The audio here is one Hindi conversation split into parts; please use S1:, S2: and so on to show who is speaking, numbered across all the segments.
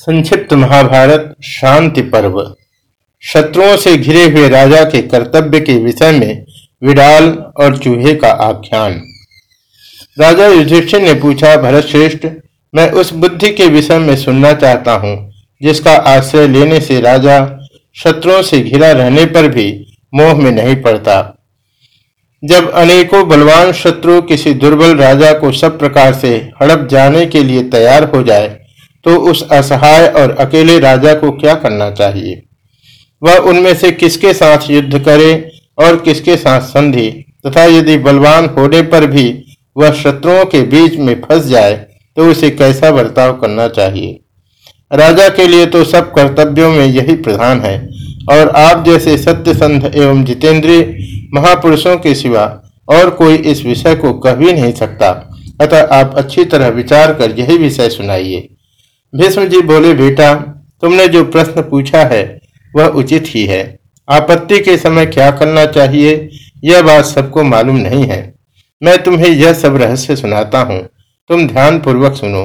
S1: संक्षिप्त महाभारत, शांति पर्व। शत्रुओं से घिरे हुए राजा के कर्तव्य के विषय में विडाल और चूहे का आख्यान। राजा युधिष्ठिर ने पूछा, भरत श्रेष्ठ, मैं उस बुद्धि के विषय में सुनना चाहता हूँ, जिसका आश्रय लेने से राजा शत्रुओं से घिरा रहने पर भी मोह में नहीं पड़ता। जब अनेकों बलवान शत्रु किसी दुर्बल राजा को सब प्रकार से हड़प जाने के लिए तैयार हो जाए तो उस असहाय और अकेले राजा को क्या करना चाहिए? वह उनमें से किसके साथ युद्ध करे और किसके साथ संधि? तथा यदि बलवान होने पर भी वह शत्रुओं के बीच में फंस जाए तो उसे कैसा बर्ताव करना चाहिए? राजा के लिए तो सब कर्तव्यों में यही प्रधान है। और आप जैसे सत्य संध एवं जितेंद्रीय महापुरुषों के सिवा और कोई इस विषय को कह भी नहीं सकता। अतः आप अच्छी तरह विचार कर यही विषय सुनाइए। भीष्म जी बोले, बेटा, तुमने जो प्रश्न पूछा है, वह उचित ही है। आपत्ति के समय क्या करना चाहिए, यह बात सबको मालूम नहीं है। मैं तुम्हें यह सब रहस्य सुनाता हूँ। तुम ध्यान पूर्वक सुनो।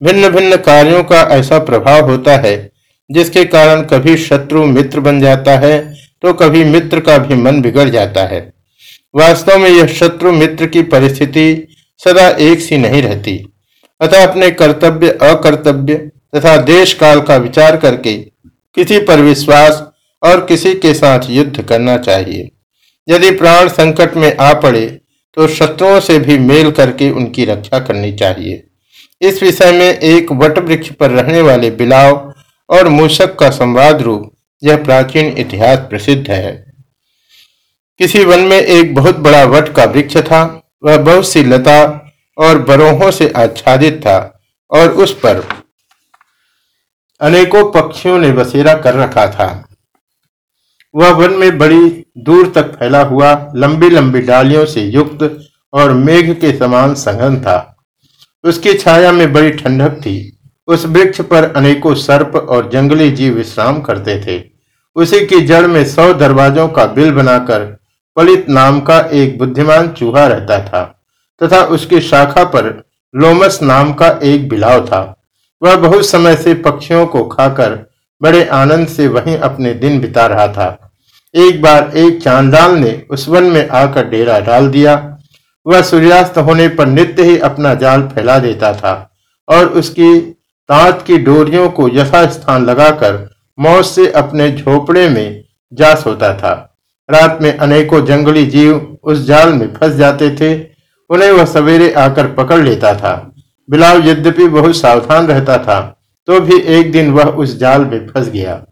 S1: भिन्न भिन्न कार्यों का ऐसा प्रभाव होता है, जिसके कारण कभी शत्रु मित्र बन जाता है तो कभी मित्र का भी मन बिगड़ जाता है। वास्तव में यह शत्रु मित्र की परिस्थिति सदा एक सी नहीं रहती। अतः अपने कर्तव्य, अकर्तव्य तथा देश काल का विचार करके किसी पर विश्वास और किसी के साथ युद्ध करना चाहिए। यदि प्राण संकट में आ पड़े तो शत्रुओं से भी मेल करके उनकी रक्षा करनी चाहिए। इस विषय में एक वट वृक्ष पर रहने वाले बिलाव और मूषक का संवाद रूप यह प्राचीन इतिहास प्रसिद्ध है। किसी वन में एक बहुत बड़ा वट का वृक्ष था, वह बहुत सी लता और बरोहों से आच्छादित था और उस पर अनेकों पक्षियों ने बसेरा कर रखा था। वह वन में बड़ी दूर तक फैला हुआ लंबी लंबी डालियों से युक्त और मेघ के समान संघन था। उसकी छाया में बड़ी ठंडक थी। उस वृक्ष पर अनेकों सर्प और जंगली जीव विश्राम करते थे। उसी की जड़ में सौ दरवाजों का बिल बनाकर पलित नाम का एक बुद्धिमान चूहा रहता था। तथा उसकी शाखा पर लोमस नाम का एक बिलाव था। वह बहुत समय से पक्षियों को खाकर बड़े आनंद से वहीं अपने दिन बिता रहा था। एक बार एक चांदाल ने उस वन में आकर डेरा डाल दिया। वह सूर्यास्त होने पर नित्य ही अपना जाल फैला देता था और उसकी तांत की डोरियों को यथास्थान लगाकर मौत से अपने झोपड़े में जा सोता था। रात में अनेकों जंगली जीव उस जाल में फंस जाते थे उन्हें वह सवेरे आकर पकड़ लेता था। बिलाव यद्यपि बहुत सावधान रहता था तो भी एक दिन वह उस जाल में फंस गया।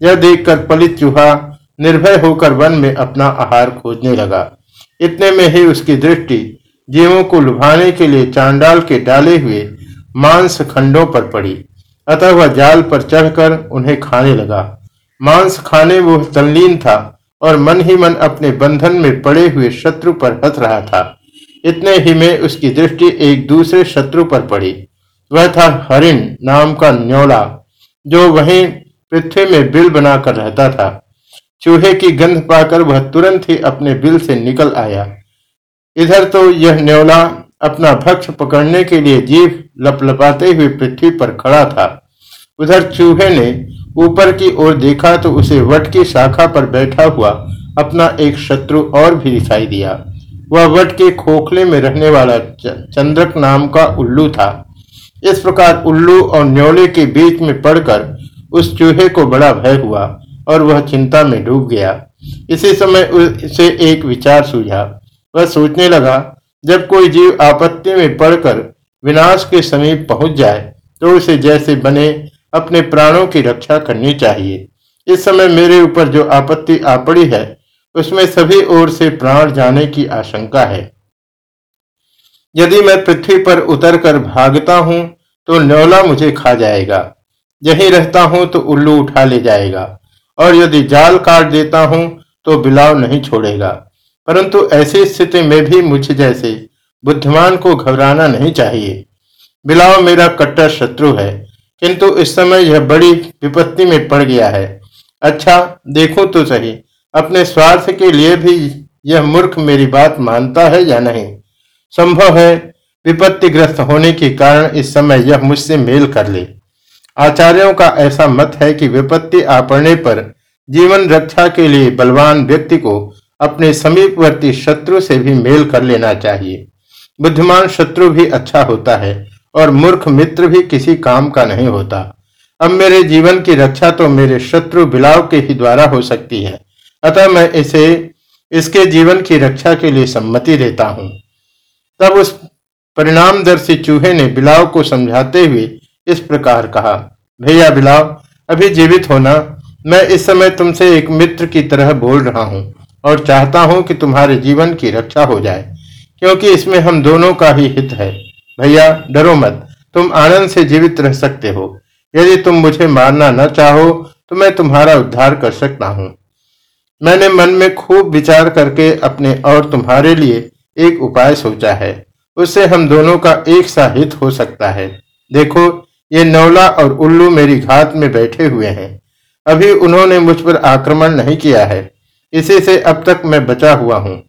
S1: यह देखकर पलित चूहा निर्भय होकर वन में अपना आहार खोजने लगा। इतने में ही उसकी दृष्टि जीवों को लुभाने के लिए चांडाल के डाले हुए मांस खंडों पर पड़ी। अतः वह जाल पर चढ़कर उन्हें खाने लगा। मांस खाने वो तल्लीन था और मन ही मन अपने बंधन में पड़े हुए शत्रु पर हंस रहा था। इतने ही में उसकी दृष्टि एक दूसरे शत्रु पर पड़ी। वह था हरिण नाम का न्योला, जो वहीं पृथ्वी में बिल बनाकर रहता था। चूहे की गंध पाकर वह तुरंत ही अपने बिल से निकल आया। इधर तो यह न्योला अपना भक्ष पकड़ने के लिए जीव लपलपाते हुए पृथ्वी पर खड़ा था। उधर चूहे ने ऊपर की ओर देखा तो उसे वट की शाखा पर बैठा हुआ अपना एक शत्रु और भी दिखाई दिया। वह वट के खोखले में रहने वाला चंद्रक नाम का उल्लू था। इस प्रकार उल्लू और न्योले के बीच में पड़कर उस चूहे को बड़ा भय हुआ और वह चिंता में डूब गया। इसी समय उसे एक विचार सूझा। वह सोचने लगा, जब कोई जीव आपत्ति में पड़कर विनाश के समीप पहुँच जाए तो उसे जैसे बने अपने प्राणों की रक्षा करनी चाहिए। इस समय मेरे ऊपर जो आपत्ति आ पड़ी है उसमें सभी ओर से प्राण जाने की आशंका है। यदि मैं पृथ्वी पर उतरकर भागता हूँ तो न्योला मुझे खा जाएगा। यहीं रहता हूँ तो उल्लू उठा ले जाएगा। और यदि जाल काट देता हूँ तो बिलाव नहीं छोड़ेगा। परंतु ऐसी स्थिति में भी मुझे जैसे बुद्धिमान को घबराना नहीं चाहिए। बिलाव मेरा कट्टर शत्रु है, किंतु इस समय यह बड़ी विपत्ति में पड़ गया है। अच्छा देखो तो सही। अपने स्वार्थ के लिए भी यह मूर्ख मेरी बात मानता है या नहीं? संभव है विपत्तिग्रस्त होने के कारण इस समय यह मुझसे मेल कर ले। आचार्यों का ऐसा मत है कि विपत्ति आ पड़ने पर जीवन रक्षा के लिए बलवान व्यक्ति को अपने समीपवर्ती शत्रु से भी मेल कर लेना चाहिए। बुद्धिमान शत्रु भी अच्छा होता है और मूर्ख मित्र भी किसी काम का नहीं होता। अब मेरे जीवन की रक्षा तो मेरे शत्रु बिलाव के ही द्वारा हो सकती है। अतः मैं इसे इसके जीवन की रक्षा के लिए सम्मति देता हूँ। तब उस परिणामदर्शी चूहे ने बिलाव को समझाते हुए इस प्रकार कहा, भैया बिलाव, अभी जीवित होना मैं इस समय तुमसे एक मित्र की तरह बोल रहा हूँ और चाहता हूँ कि तुम्हारे जीवन की रक्षा हो जाए, क्योंकि इसमें हम दोनों का ही हित है। भैया, डरो मत, तुम आनंद से जीवित रह सकते हो। यदि तुम मुझे मारना न चाहो तो मैं तुम्हारा उद्धार कर सकता हूँ। मैंने मन में खूब विचार करके अपने और तुम्हारे लिए एक उपाय सोचा है। उससे हम दोनों का एक सा हित हो सकता है। देखो, ये नौला और उल्लू मेरी घात में बैठे हुए हैं। अभी उन्होंने मुझ पर आक्रमण नहीं किया है। इसी से अब तक मैं बचा हुआ हूँ।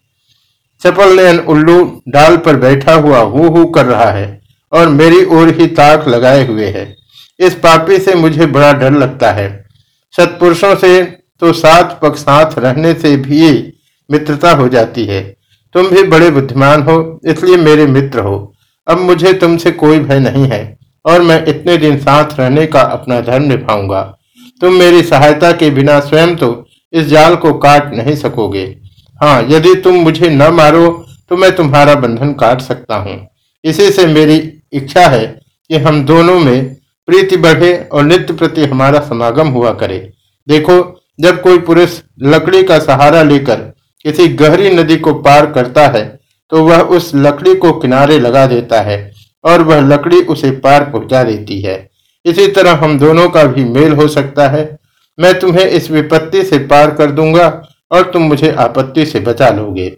S1: चपल नयन उल्लू डाल पर बैठा हुआ हु हु कर रहा है और मेरी ओर ही ताक लगाए हुए है। इस पापी से मुझे बड़ा डर लगता है। सत्पुरुषों से तो साथ पग साथ रहने से भी मित्रता हो जाती है। तुम भी बड़े बुद्धिमान हो, इसलिए मेरे मित्र हो। अब मुझे तुमसे कोई भय नहीं है, और मैं इतने दिन साथ रहने का अपना धर्म निभाऊँगा। तुम मेरी सहायता के बिना स्वयं तो इस जाल को काट नहीं सकोगे। हाँ यदि तुम मुझे न मारो तो मैं तुम्हारा बंधन काट सकता हूँ। इसी से मेरी इच्छा है कि हम दोनों में प्रीति बढ़े और नित्य प्रति हमारा समागम हुआ करे। देखो जब कोई पुरुष लकड़ी का सहारा लेकर किसी गहरी नदी को पार करता है तो वह उस लकड़ी को किनारे लगा देता है और वह लकड़ी उसे पार पहुँचा देती है। इसी तरह हम दोनों का भी मेल हो सकता है। मैं तुम्हें इस विपत्ति से पार कर दूँगा और तुम मुझे आपत्ति से बचा लोगे।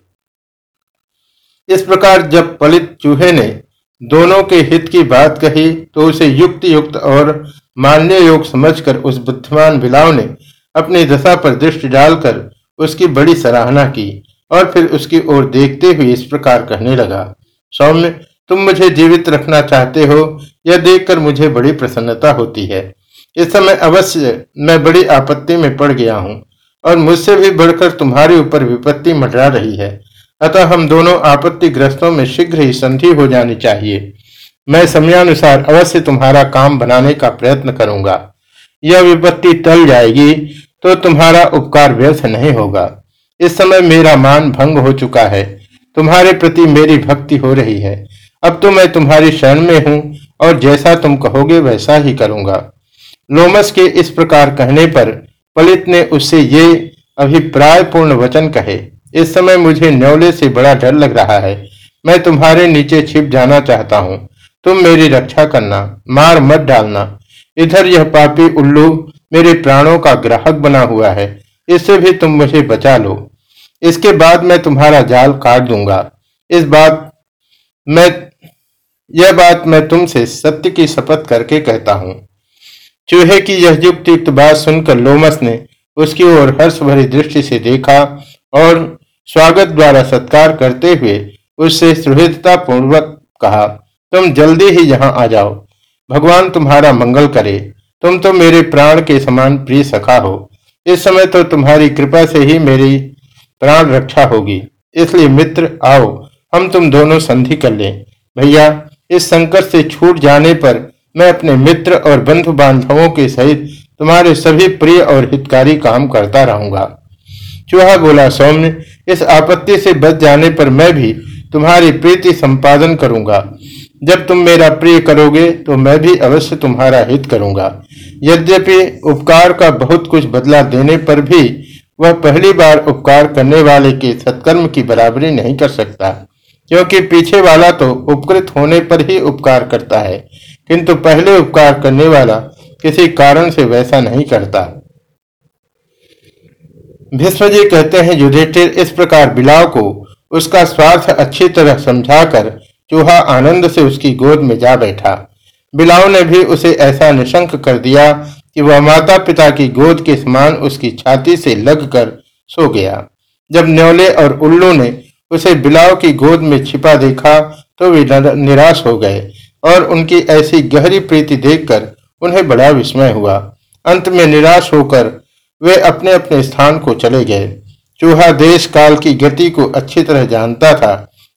S1: इस प्रकार जब पलित चूहे ने दोनों के हित की बात कही तो उसे युक्त युक्त और मान्य योग समझकर उस बुद्धिमान बिलाव ने अपनी दशा पर दृष्टि डालकर उसकी बड़ी सराहना की और फिर उसकी ओर देखते हुए इस प्रकार कहने लगा, सौम्य, तुम मुझे जीवित रखना चाहते हो, यह देखकर मुझे बड़ी प्रसन्नता होती है। इस समय अवश्य मैं बड़ी आपत्ति में पड़ गया हूँ और मुझसे भी बढ़कर तुम्हारे ऊपर विपत्ति मंडरा रही है। अतः हम दोनों आपत्ति ग्रस्तों में शीघ्र ही संधि हो जानी चाहिए। मैं समयानुसार अवश्य तुम्हारा काम बनाने का प्रयत्न करूँगा। यह विपत्ति टल जाएगी तो तुम्हारा उपकार व्यर्थ नहीं होगा। इस समय मेरा मान भंग हो चुका है। तुम्हारे प्रति मेरी भक्ति हो रही है। अब तो मैं तुम्हारी शरण में हूँ, और जैसा तुम कहोगे वैसा ही करूँगा। लोमस के इस प्रकार कहने पर पलित ने उससे ये अभिप्राय पूर्ण वचन कहे, इस समय मुझे न्यौले से बड़ा डर लग रहा है। मैं तुम्हारे नीचे छिप जाना चाहता हूँ। तुम मेरी रक्षा करना, मार मत डालना। इधर यह पापी उल्लू मेरे प्राणों का ग्राहक बना हुआ है, इससे भी तुम मुझे बचा लो। इसके बाद मैं तुम्हारा जाल काट दूँगा। इस बात मैं, यह बात मैं तुमसे सत्य की शपथ करके कहता हूँ। चूहे की यह युक्त बात सुनकर लोमस ने उसकी ओर हर्ष भरी दृष्टि से देखा और स्वागत द्वारा सत्कार करते हुए उससे सुहृदता पूर्वक कहा, तुम जल्दी ही यहाँ आ जाओ। भगवान तुम्हारा मंगल करे। तुम तो मेरे प्राण के समान प्रिय सखा हो। इस समय तो तुम्हारी कृपा से ही मेरी प्राण रक्षा होगी। इसलिए मित्र, आओ, हम तुम दोनों संधि कर लें। भैया, इस संकट से छूट जाने पर मैं अपने मित्र और बंधु बांधवों के सहित तुम्हारे सभी प्रिय और हितकारी काम करता रहूँगा। चूहा बोला, सौम्य, इस आपत्ति से बच जाने पर मैं भी तुम्हारी प्रीति संपादन करूँगा। जब तुम मेरा प्रिय करोगे तो मैं भी अवश्य तुम्हारा हित करूँगा। यद्यपि उपकार का बहुत कुछ बदला देने पर भी, वह पहली बार उपकार करने वाले के सत्कर्म की बराबरी नहीं कर सकता, क्योंकि पीछे वाला तो उपकृत होने पर ही उपकार करता है, किंतु पहले उपकार करने वाला किसी कारण से वैसा नहीं करता। भीष्म कहते हैं, युधिष्ठिर, इस प्रकार बिलाव को उसका स्वार्थ अच्छी तरह समझाकर चूहा आनंद से उसकी गोद में जा बैठा। बिलाव ने भी उसे ऐसा निशंक कर दिया कि वह माता पिता की गोद के समान उसकी छाती से लगकर सो गया। जब न्योले और उल्लू ने उसे बिलाव की गोद में छिपा देखा तो वे निराश हो गए और उनकी ऐसी गहरी प्रीति देखकर उन्हें बड़ा विस्मय हुआ। अंत में निराश होकर वे अपने अपने स्थान को चले गए। चूहा देश काल की गति को अच्छी तरह जानता था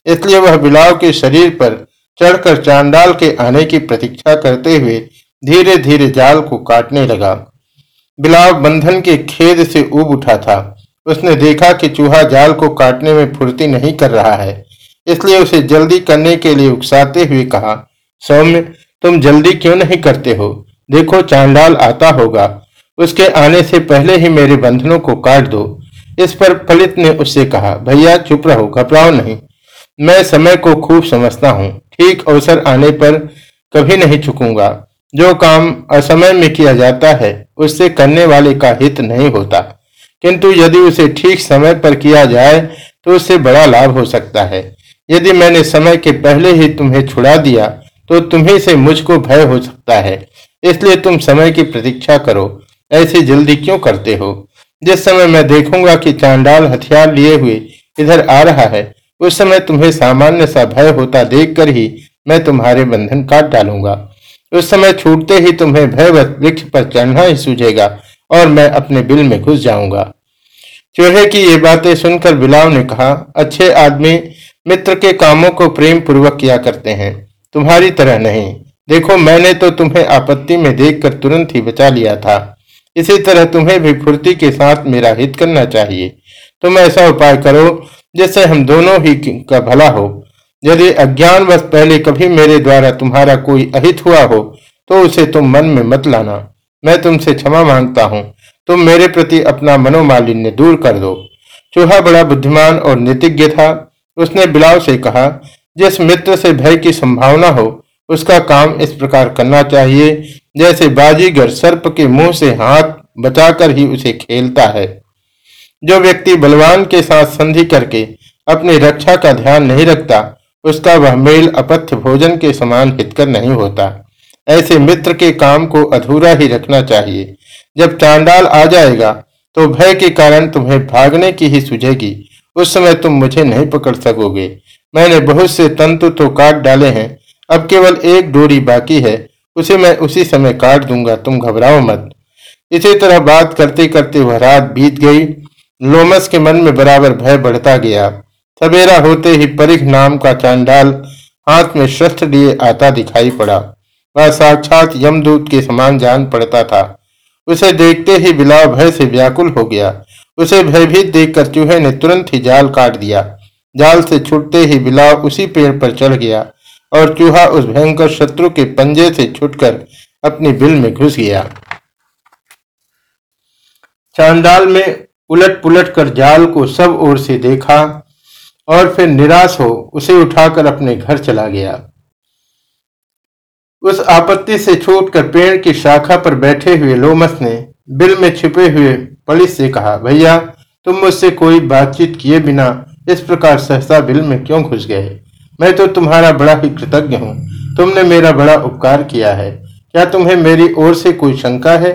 S1: इसलिए वह बिलाव के शरीर पर चढ़कर चांडाल के आने की प्रतीक्षा करते हुए धीरे धीरे जाल को काटने लगा। बिलाव बंधन के खेद से उब उठा था। उसने देखा कि चूहा जाल को काटने में फुर्ती नहीं कर रहा है। इसलिए उसे जल्दी करने के लिए उकसाते हुए कहा, सौम्य, तुम जल्दी क्यों नहीं करते हो? देखो, चांडाल आता होगा। उसके आने से पहले ही मेरे बंधनों को काट दो। इस पर फलित ने उससे कहा, भैया, चुप रहो, घबराओ नहीं। मैं समय को खूब समझता हूँ। ठीक अवसर आने पर कभी नहीं चुकूँगा। जो काम असमय में किया जाता है, उससे करने वाले का हित नहीं होता। किंतु यदि उसे ठीक समय पर किया जाए तो उससे बड़ा लाभ हो सकता है। यदि मैंने समय के पहले ही तुम्हें छुड़ा दिया तो तुम्ही से मुझको भय हो सकता है। इसलिए तुम समय की प्रतीक्षा करो। ऐसी जल्दी क्यों करते हो? जिस समय मैं देखूँगा कि चांडाल हथियार लिए हुए इधर आ रहा है उस समय तुम्हें सामान्य सा भय होता देखकर ही मैं तुम्हारे बंधन काट डालूँगा। उस समय छूटते ही तुम्हें भयवत वृक्ष पर चढ़ना ही सूझेगा और मैं अपने बिल में घुस जाऊँगा। चूहे की ये बातें सुनकर बिलाव ने कहा, अच्छे आदमी, मित्र के कामों को प्रेम पूर्वक किया करते हैं, तुम्हारी तरह नहीं। देखो, मैंने तो तुम्हें आपत्ति में देखकर तुरंत ही बचा लिया था। इसी तरह तुम्हें भी फुर्ती के साथ मेरा हित करना चाहिए। तुम ऐसा उपाय करो जिससे हम दोनों ही का भला हो। यदि अज्ञानवश पहले कभी मेरे द्वारा तुम्हारा कोई अहित हुआ हो तो उसे तुम मन में मत लाना। मैं तुमसे क्षमा माँगता हूँ। तुम मेरे प्रति अपना मनोमालिन्य दूर कर दो। चूहा बड़ा बुद्धिमान और नीतिज्ञ था। उसने बिलाव से कहा, जिस मित्र से भय की संभावना हो, उसका काम इस प्रकार करना चाहिए, जैसे बाजीगर सर्प के मुँह से हाथ बचाकर ही उसे खेलता है। जो व्यक्ति बलवान के साथ संधि करके अपनी रक्षा का ध्यान नहीं रखता, उसका वह मेल अपथ्य भोजन के समान हितकर नहीं होता। ऐसे मित्र के काम को अधूरा ही रखना चाहिए। जब चांडाल आ जाएगा तो भय के कारण तुम्हें भागने की ही सुझेगी। उस समय तुम मुझे नहीं पकड़ सकोगे। मैंने बहुत से तंतु तो काट डाले हैं। अब केवल एक डोरी बाकी है। उसे मैं उसी समय काट दूँगा। तुम घबराओ मत। इसी तरह बात करते करते वह रात बीत गई। लोमस के मन में बराबर भय बढ़ता गया। सवेरा होते ही परिख नाम का चांडाल हाथ में शस्त्र लिए आता दिखाई पड़ा। वह साक्षात यमदूत के समान जान पड़ता था। उसे देखते ही बिलाव भय से व्याकुल हो गया। उसे भयभीत देखकर चूहे ने तुरंत ही जाल काट दिया। जाल से छुटते ही बिलाव उसी पेड़ पर चढ़ गया और चूहा उस भयंकर शत्रु के पंजे से छुटकर अपनी बिल में घुस गया। चांडाल में उलट पुलट कर जाल को सब ओर से देखा और फिर निराश हो उसे उठाकर अपने घर चला गया। उस आपत्ति से छूटकर पेड़ की शाखा पर बैठे हुए लोमस ने बिल में छिपे हुए पुलिस से कहा, भैया, तुम मुझसे कोई बातचीत किए बिना इस प्रकार सहसा बिल में क्यों घुस गए? मैं तो तुम्हारा बड़ा ही कृतज्ञ हूँ। तुमने मेरा बड़ा उपकार किया है। क्या तुम्हें मेरी ओर से कोई शंका है?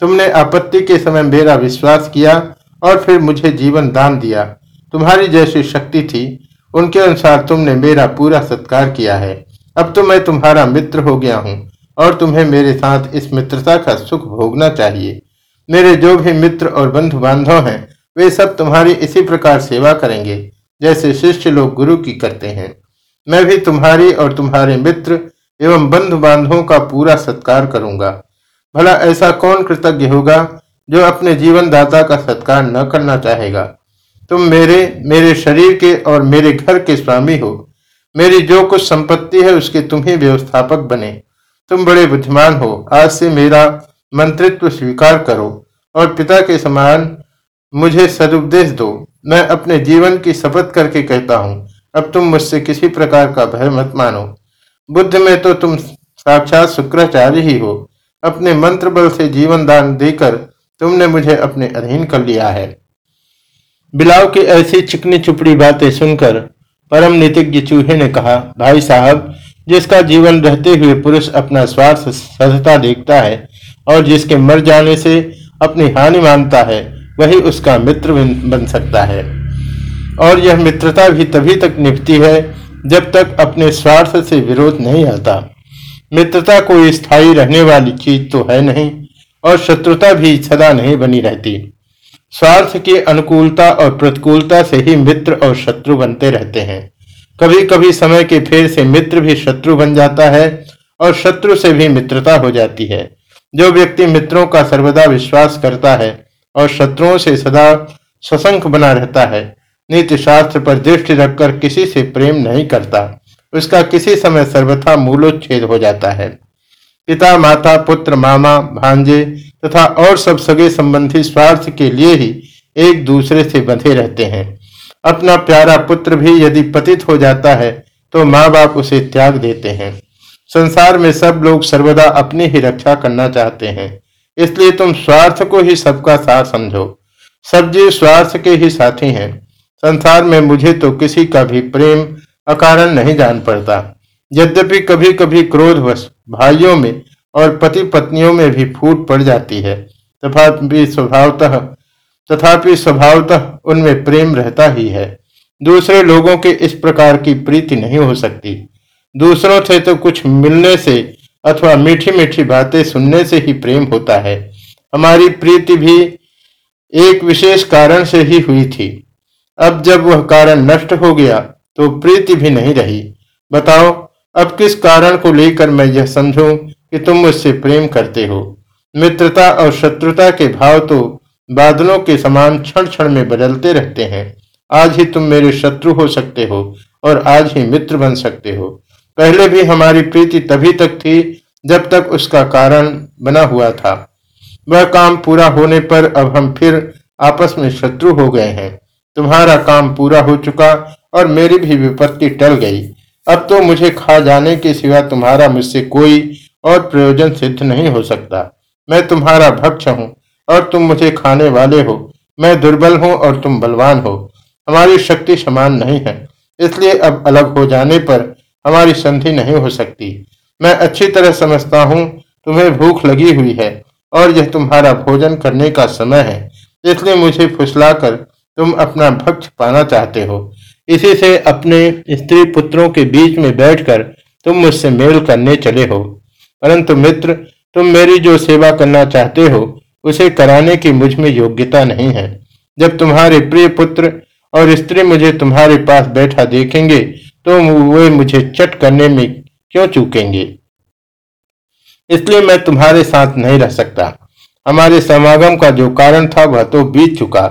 S1: तुमने आपत्ति के समय मेरा विश्वास किया और फिर मुझे जीवन दान दिया। तुम्हारी जैसी शक्ति थी, उनके अनुसार तुमने मेरा पूरा सत्कार किया है। अब तो मैं तुम्हारा मित्र हो गया हूँ, और तुम्हें मेरे साथ इस मित्रता का सुख भोगना चाहिए। मेरे जो भी मित्र और बंधु बांधव हैं, वे सब तुम्हारी इसी प्रकार सेवा करेंगे, जैसे शिष्य लोग गुरु की करते हैं। मैं भी तुम्हारी और तुम्हारे मित्र एवं बंधु बांधवों का पूरा सत्कार करूँगा। भला ऐसा कौन कृतज्ञ होगा जो अपने जीवन दाता का सत्कार न करना चाहेगा। तुम मेरे मेरे शरीर के और मेरे घर के स्वामी हो। मेरी जो कुछ संपत्ति है उसके तुम ही व्यवस्थापक बने। तुम बड़े बुद्धिमान हो। आज से मेरा मंत्रित्व स्वीकार करो और पिता के समान मुझे सदुपदेश दो। मैं अपने जीवन की शपथ करके कहता हूँ, अब तुम मुझसे किसी प्रकार का भय मत मानो। बुद्ध में तो तुम साक्षात शुक्राचार्य ही हो। अपने मंत्र बल से जीवन दान देकर तुमने मुझे अपने अधीन कर लिया है। बिलाव की ऐसी चिकनी चुपड़ी बातें सुनकर परम नीतिज्ञ चूहे ने कहा, भाई साहब, जिसका जीवन रहते हुए पुरुष अपना स्वार्थ सधता देखता है और जिसके मर जाने से अपनी हानि मानता है, वही उसका मित्र बन सकता है। और यह मित्रता भी तभी तक निभती है जब तक अपने स्वार्थ से विरोध नहीं आता। मित्रता कोई स्थायी रहने वाली चीज़ तो है नहीं। और शत्रुता भी सदा नहीं बनी रहती। स्वार्थ की अनुकूलता और प्रतिकूलता से ही मित्र और शत्रु बनते रहते हैं। कभी कभी समय के फेर से मित्र भी शत्रु बन जाता है और शत्रु से भी मित्रता हो जाती है। जो व्यक्ति मित्रों का सर्वदा विश्वास करता है और शत्रुओं से सदा सशंक बना रहता है, नीति शास्त्र पर दृष्टि रखकर किसी से प्रेम नहीं करता। उसका किसी समय सर्वथा मूलोच्छेद हो जाता है। पिता, माता, पुत्र, मामा, भांजे तथा और सब सगे संबंधी स्वार्थ के लिए ही एक दूसरे से बंधे रहते हैं। अपना प्यारा पुत्र भी यदि पतित हो जाता है तो माँ बाप उसे त्याग देते हैं। संसार में सब लोग सर्वदा अपनी ही रक्षा करना चाहते हैं। इसलिए तुम स्वार्थ को ही सबका साथ समझो। सब जीव स्वार्थ के ही साथी हैं। संसार में मुझे तो किसी का भी प्रेम, अकारण नहीं जान पड़ता। यद्यपि कभी कभी क्रोधवश भाइयों में और पति पत्नियों में भी फूट पड़ जाती है। तथापि स्वभावतः तथापि स्वभावतः उनमें प्रेम रहता ही है। दूसरे लोगों के इस प्रकार की प्रीति नहीं हो सकती। दूसरों से तो कुछ मिलने से अथवा मीठी मीठी बातें सुनने से ही प्रेम होता है। हमारी प्रीति भी एक विशेष कारण से ही हुई थी। अब जब वह कारण नष्ट हो गया तो प्रीति भी नहीं रही। बताओ अब किस कारण को लेकर मैं यह समझूं कि तुम मुझसे प्रेम करते हो? मित्रता और शत्रुता के भाव तो बादलों के समान क्षण क्षण में बदलते रहते हैं। आज ही तुम मेरे शत्रु हो सकते हो और आज ही मित्र बन सकते हो। पहले भी हमारी प्रीति तभी तक थी जब तक उसका कारण बना हुआ था। वह काम पूरा होने पर अब हम फिर आपस में शत्रु हो गए हैं। तुम्हारा काम पूरा हो चुका और मेरी भी विपत्ति टल गई। अब तो मुझे खा जाने के सिवा तुम्हारा मुझसे कोई और प्रयोजन सिद्ध नहीं हो सकता। मैं तुम्हारा भक्ष हूँ और तुम मुझे खाने वाले हो। मैं दुर्बल हूँ और तुम बलवान हो। हमारी शक्ति समान नहीं है, इसलिए अब अलग हो जाने पर हमारी संधि नहीं हो सकती। मैं अच्छी तरह समझता हूँ, तुम्हें भूख लगी हुई है और यह तुम्हारा भोजन करने का समय है, इसलिए मुझे फुसलाकर तुम अपना भक्ष पाना चाहते हो। इसी से अपने स्त्री पुत्रों के बीच में बैठकर तुम मुझसे मेल करने चले हो। परंतु मित्र, तुम मेरी जो सेवा करना चाहते हो, उसे कराने की मुझमें योग्यता नहीं है। जब तुम्हारे प्रिय पुत्र और स्त्री मुझे तुम्हारे पास बैठा देखेंगे तो वे मुझे चट करने में क्यों चूकेंगे? इसलिए मैं तुम्हारे साथ नहीं रह सकता। हमारे समागम का जो कारण था, वह तो बीत चुका।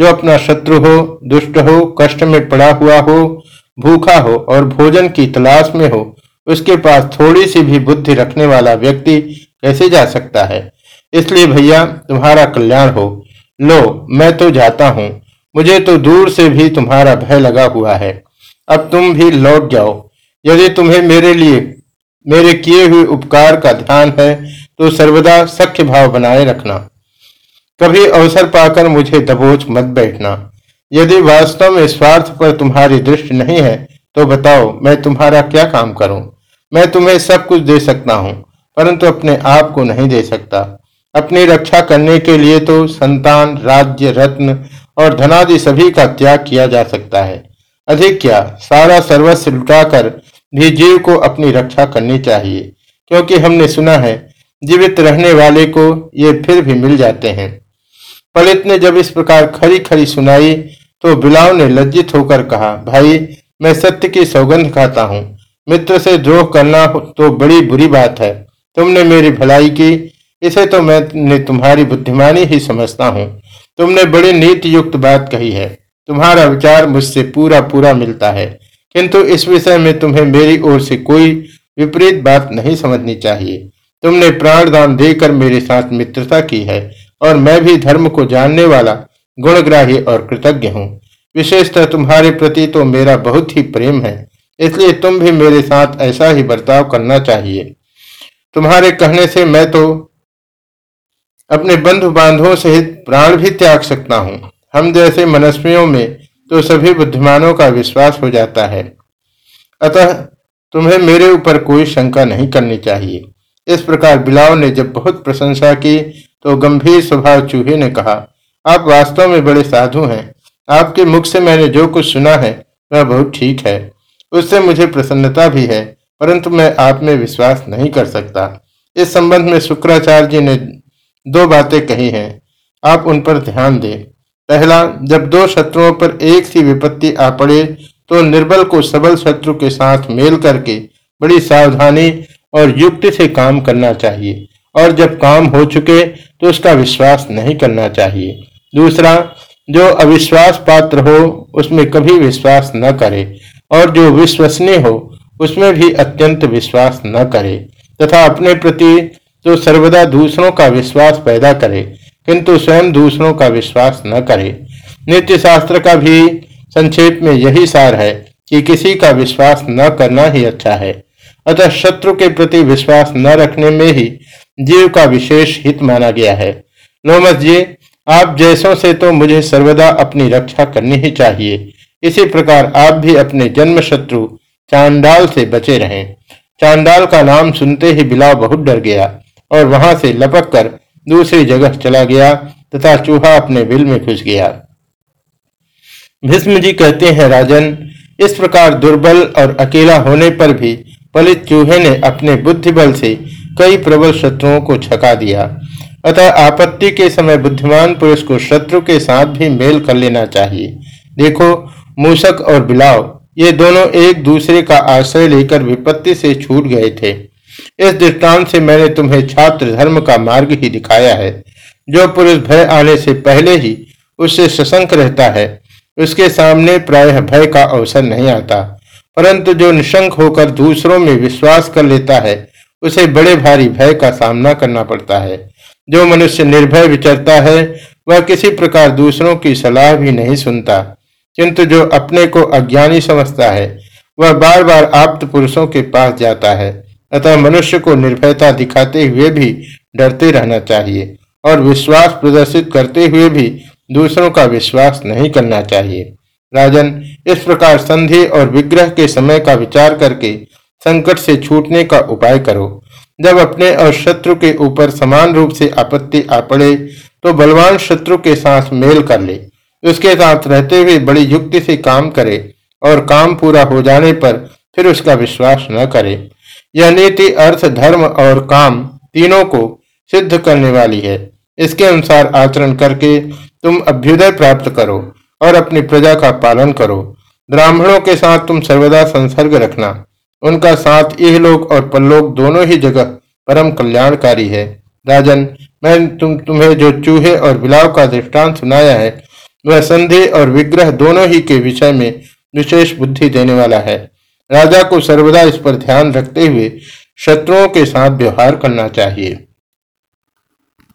S1: जो अपना शत्रु हो, दुष्ट हो, कष्ट में पड़ा हुआ हो, भूखा हो और भोजन की तलाश में हो, उसके पास थोड़ी सी भी बुद्धि रखने वाला व्यक्ति कैसे जा सकता है? इसलिए भैया, तुम्हारा कल्याण हो। लो, मैं तो जाता हूँ। मुझे तो दूर से भी तुम्हारा भय लगा हुआ है। अब तुम भी लौट जाओ। यदि तुम्हें मेरे लिए, मेरे किए हुए उपकार का ध्यान है तो सर्वदा सख्य भाव बनाए रखना। कभी अवसर पाकर मुझे दबोच मत बैठना। यदि वास्तव में स्वार्थ पर तुम्हारी दृष्टि नहीं है तो बताओ, मैं तुम्हारा क्या काम करूँ? मैं तुम्हें सब कुछ दे सकता हूँ, परंतु अपने आप को नहीं दे सकता। अपनी रक्षा करने के लिए तो संतान, राज्य, रत्न और धनादि सभी का त्याग किया जा सकता है। अधिक क्या, सारा सर्वस्व लुटाकर भी जीव को अपनी रक्षा करनी चाहिए, क्योंकि हमने सुना है, जीवित रहने वाले को ये फिर भी मिल जाते हैं। पलित ने जब इस प्रकार खरी खरी सुनाई तो बिलाव ने लज्जित होकर कहा, भाई, मैं सत्य की सौगंध खाता हूँ। मित्र से द्रोह करना तो बड़ी बुरी बात है। तुमने मेरी भलाई की, इसे तो मैं तुम्हारी बुद्धिमानी ही समझता हूँ। तुमने बड़ी नीति युक्त बात कही है। तुम्हारा विचार मुझसे पूरा पूरा मिलता है। किंतु इस विषय में तुम्हें मेरी ओर से कोई विपरीत बात नहीं समझनी चाहिए। तुमने प्राणदान देकर मेरे साथ मित्रता की है। और मैं भी धर्म को जानने वाला, गुणग्राही और कृतज्ञ हूँ। विशेषतः तुम्हारे प्रति तो मेरा बहुत ही प्रेम है, इसलिए तुम भी मेरे साथ ऐसा ही बर्ताव करना चाहिए। तुम्हारे कहने से मैं तो अपने बंधु बांधवों सहित प्राण भी त्याग सकता हूँ। हम जैसे मनस्वियों में तो सभी बुद्धिमानों का विश्वास हो जाता है। अतः तुम्हें मेरे ऊपर कोई शंका नहीं करनी चाहिए। इस प्रकार बिलाव ने जब बहुत प्रशंसा की तो गंभीर स्वभाव चूहे ने कहा, आप वास्तव में बड़े साधु हैं। आपके मुख से मैंने जो कुछ सुना है, वह बहुत ठीक है। उससे मुझे प्रसन्नता भी है, परंतु मैं आप में विश्वास नहीं कर सकता। इस संबंध में शुक्राचार्य जी ने दो बातें कही हैं। आप उन पर ध्यान दें। पहला, जब दो शत्रुओं पर एक सी विपत्ति आ पड़े तो निर्बल को सबल शत्रु के साथ मेल करके बड़ी सावधानी और युक्ति से काम करना चाहिए। और जब काम हो चुके तो उसका विश्वास नहीं करना चाहिए। दूसरा, जो अविश्वास पात्र हो, उसमें कभी विश्वास न करे और जो विश्वसनीय हो, उसमें भी अत्यंत विश्वास न करे। तथा अपने प्रति तो सर्वदा दूसरों का विश्वास पैदा करे, किंतु स्वयं दूसरों का विश्वास न करे। नित्य शास्त्र का भी संक्षेप में यही सार है कि किसी का विश्वास न करना ही अच्छा है। अतः शत्रु के प्रति विश्वास न रखने में ही जीव का विशेष हित माना गया है। लोमस जी, आप जैसों से तो मुझे सर्वदा अपनी रक्षा करनी ही चाहिए। इसी प्रकार आप भी अपने जन्म शत्रु चांडाल से बचे रहें। चांडाल का नाम सुनते ही बिलाव बहुत डर गया और वहाँ से लपक कर दूसरी जगह चला गया तथा चूहा अपने बिल में घुस गया। भीष्म जी कहते हैं, राजन, इस प्रकार दुर्बल और अकेला होने पर भी पलित चूहे ने अपने बुद्धि बल से कई प्रबल शत्रुओं को छका दिया। अतः आपत्ति के समय बुद्धिमान पुरुष को शत्रु के साथ भी मेल कर लेना चाहिए। देखो मूसक और बिलाव, ये दोनों एक दूसरे का आश्रय लेकर विपत्ति से छूट गए थे। इस दृष्टांत से मैंने तुम्हें छात्र धर्म का मार्ग ही दिखाया है। जो पुरुष भय आने से पहले ही उससे सशंक रहता है, उसके सामने प्रायः भय का अवसर नहीं आता। परंतु जो निशंक होकर दूसरों में विश्वास कर लेता है उसे बड़े भारी भय का सामना करना पड़ता है। जो मनुष्य निर्भय विचरता है, वह किसी प्रकार दूसरों की सलाह भी नहीं सुनता। किंतु जो अपने को अज्ञानी समझता है, वह बार बार आप्त पुरुषों के पास जाता है। अतः मनुष्य को निर्भयता दिखाते हुए भी डरते रहना चाहिए और विश्वास प्रदर्शित करते हुए भी दूसरों का विश्वास नहीं करना चाहिए। राजन, इस प्रकार संधि और विग्रह के समय का विचार करके संकट से छूटने का उपाय करो। जब अपने और शत्रु के ऊपर समान रूप से आपत्ति आ पड़े तो बलवान शत्रु के साथ मेल कर ले। उसके साथ रहते हुए बड़ी युक्ति से काम करे और काम पूरा हो जाने पर फिर उसका विश्वास न करे। यह नीति अर्थ, धर्म और काम तीनों को सिद्ध करने वाली है। इसके अनुसार आचरण करके तुम अभ्युदय प्राप्त करो और अपनी प्रजा का पालन करो। ब्राह्मणों के साथ तुम सर्वदा संसर्ग रखना। उनका साथ यह लोक और परलोक दोनों ही जगह परम कल्याणकारी है। राजन, मैं तुम, तुम्हें जो चूहे और बिलाव का दृष्टांत सुनाया है, वह संधि और विग्रह दोनों ही के विषय में विशेष बुद्धि देने वाला है। राजा को सर्वदा इस पर ध्यान रखते हुए शत्रुओं के साथ व्यवहार करना चाहिए।